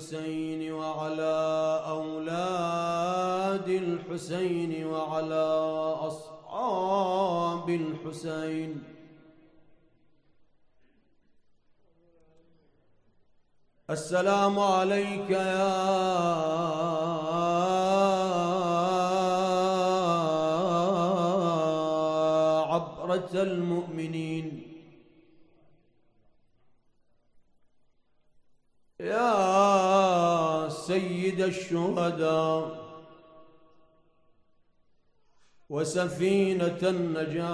الحسين وعلى أولاد الحسين وعلى أصحاب الحسين. السلام عليك يا عبرة المؤمنين. يا سيد الشهداء وسفينة النجاة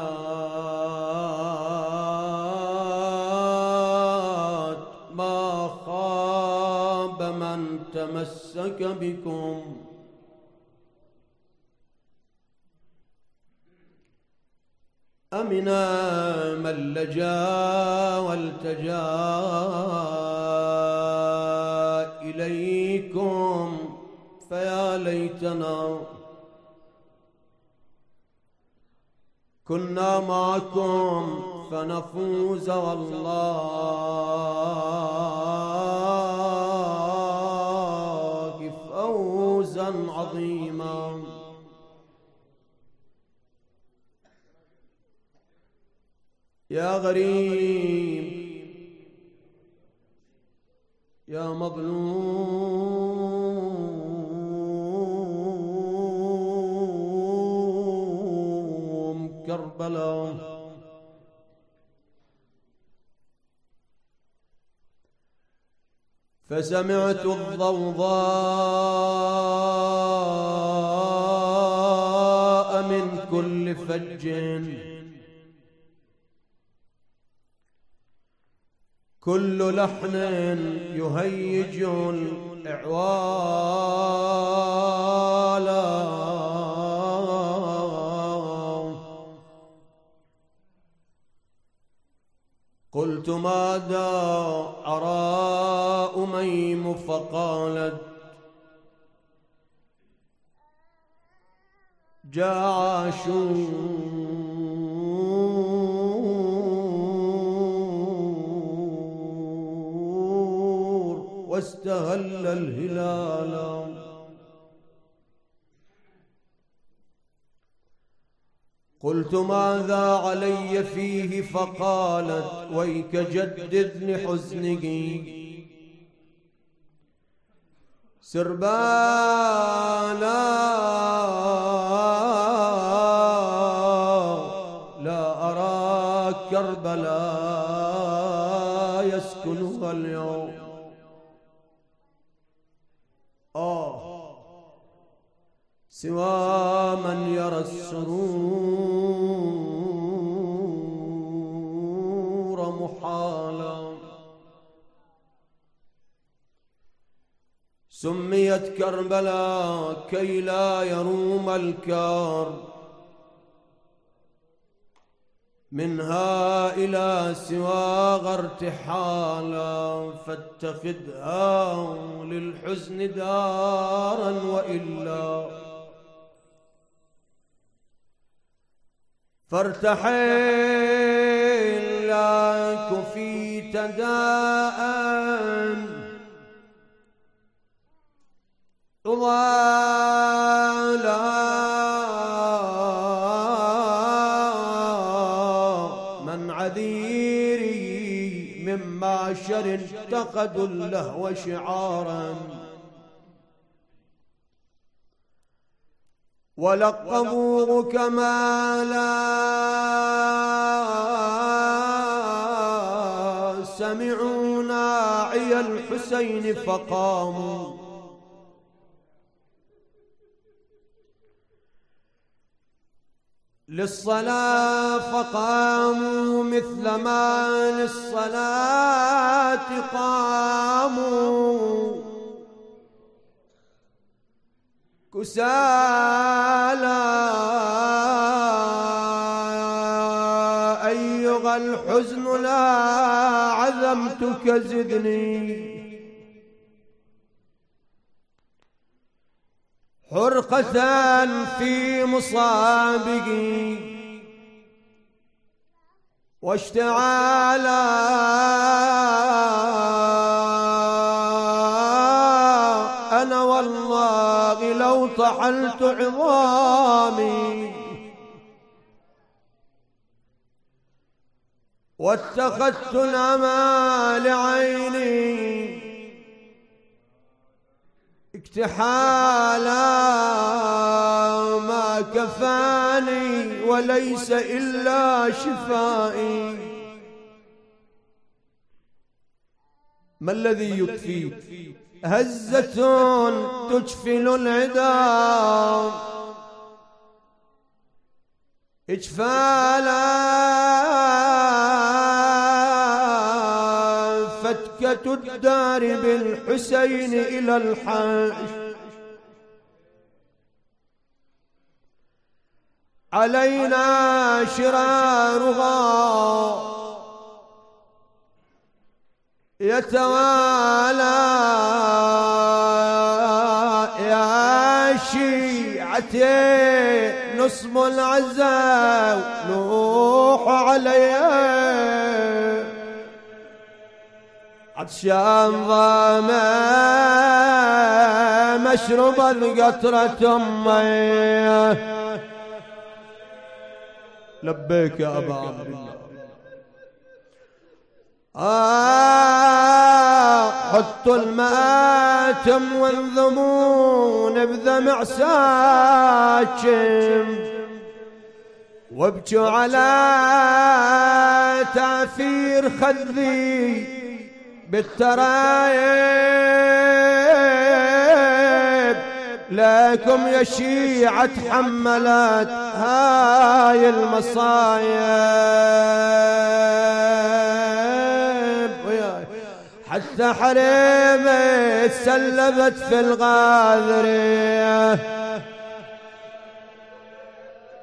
ما خاب من تمسك بكم. أمنا من لجا والتجا إليكم فيا ليتنا. كنا معكم فنفوز والله فوزا عظيما. يا غريب كربلاء. فسمعت الضوضاء من كل فج. كل لحن يهيج الإعوالا. قلت ماذا أرى أميم فقالت جاء عاشور واستهل الهلال قلت ماذا علي فيه فقالت ويك جدد لحزنه سربانا سوى من يرى السرور محالا. سميت كربلاء كي لا يروم الكار. منها إلى سواغ ارتحالا فاتخذها للحزن دارا وإلا. فارتحل لا كفيت داء طوالا من عذيري من معشر اتخذوا اللهو شعارا. ولقبوه كمالا سمعوا ناعي الحسين فقاموا للصلاة فقاموا مثل ما للصلاة قاموا كسالى أيها الحزن لا عزمتك زدني. حرقة في مصابقي واشتعالا. الفراق لو طحلت عظامي واتخذت الأمال عيني اكتحالا ما كفاني وليس إلا شفائي. ما الذي يكفي؟ هزة تجفل العدا اجفالا فتكة الدار بالحسين إلى الحش علينا شرارها. يتوالى شيعتي نصب العزاء نوح عليها عطشان ضامة مشرب القطرة أمي لبيك يا أبا عبد الله. آه. حطوا المآتم وانظمون بذمع ساكم وابكوا على تاثير خذي بالترايب لكم يا شيعة حملت هاي المصايب. حتى حريمة تسلبت في الغاذرية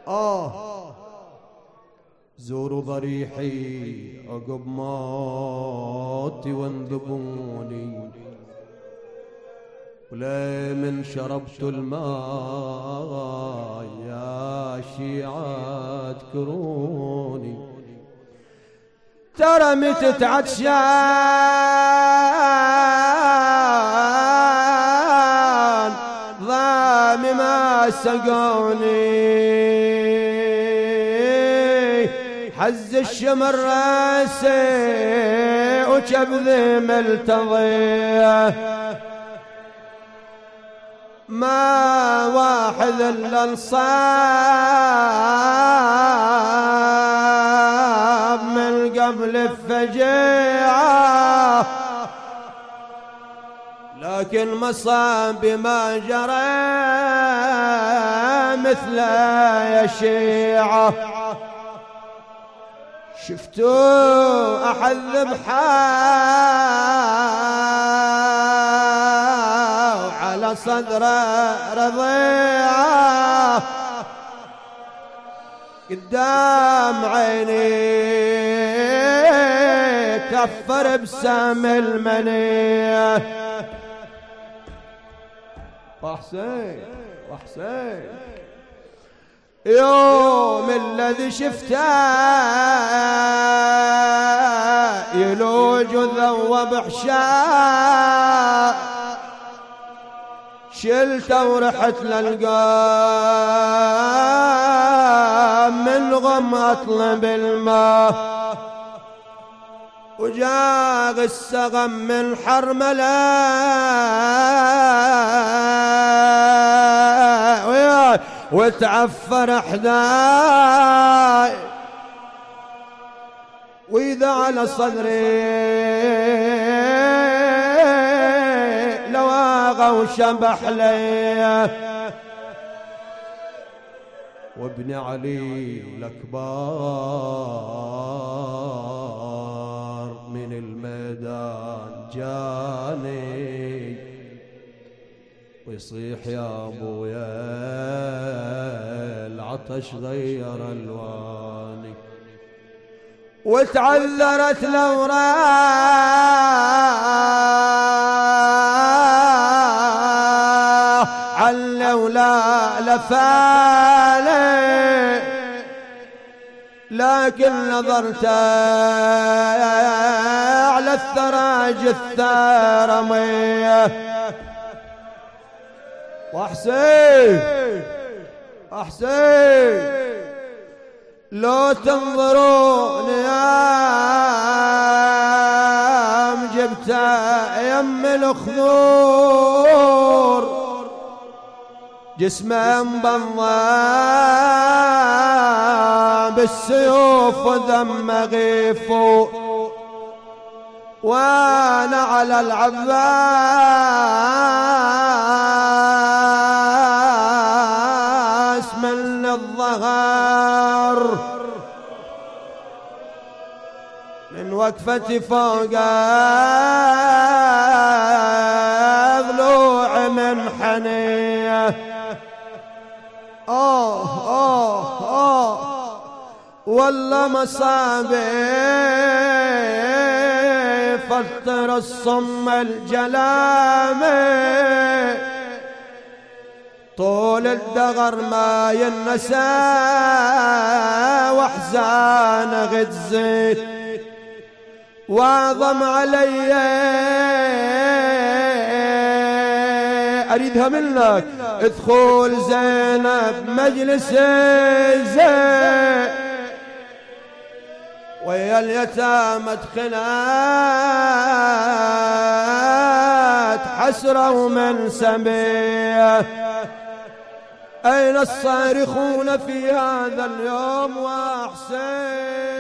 آه. زوروا ضريحي عقب موتي وانذبوني ولا من شربت الماء يا شيعة اذكروني ترى متت عطشان ضام ما سقوني. حز الشمر راسي وكبذي ملتضيه ما واحد الا انصاب قبل الفجيعة لكن مصاب ما جرى مثل يا شيعة شفتوا أحذب حال على صدره رضيعه قدام عيني كفر بسام المنيه وحسين وحسين. يوم الذي شفته يلوج وذوب حشاء شلته ورحت للقام من غم اطلب الماء وجاغ السغم من حرمله وتعفر احداي واذا على صدري لواغ وشبح لي وابن علي الاكبر من الميدان جاني. ويصيح يا ابويا العطش غير الواني وتعذرت الاوراق على ولا لكن نظرت على الثراج الثرميه وحسين حسين لو تنظرون يا جبت يم الخذور جسمه مبضى بالسيوف غيف وانا على العباس من الظهر. من وقفتي فوق ضلوع من حنيه آه آه آه والله مصابي فطر الصم الجلامي طول الدغر ما ينسى واحزان غزي واعظم علي اريدها منك ادخل زينب مجلس زين ويا اليتامى ادخلات حسرة ومن سميه. أين الصارخون في هذا اليوم وأحسين